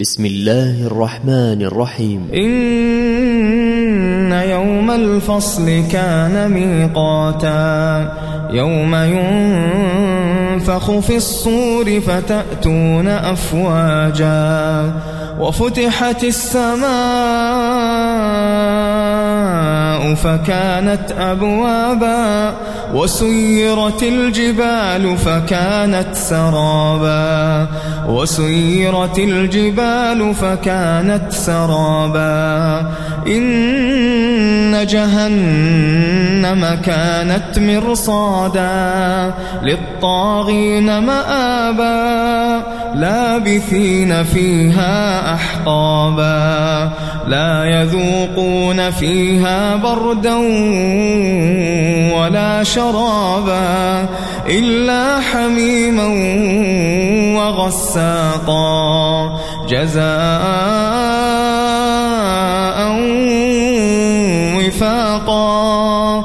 بسم الله الرحمن الرحيم إن يوم الفصل كان ميقاتا يوم ينفخ في الصور فتأتون أفواجا وفتحت السماء فكانت أبوابا وسيرت الجبال فكانت سرابا وسيرت الجبال فكانت سرابا إن جهنم كانت مرصادا للطاغين مآبا لابثين فيها أحقابا لا يذوقون فيها بردا ولا شرابا إلا حميما وغساقا جزاء وفاقا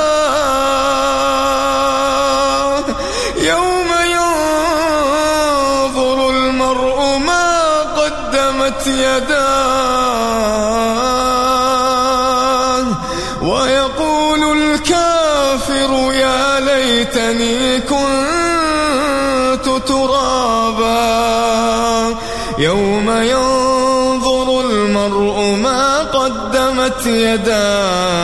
قدمت يداه ويقول الكافر يا ليتني كنت ترابا يوم ينظر المرء ما قدمت يداه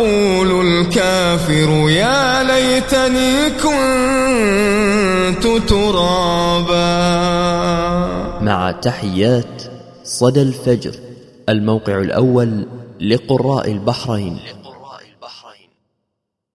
ويقول الكافر يا ليتني كنت ترابا. مع تحيات صدى الفجر الموقع الأول لقراء البحرين.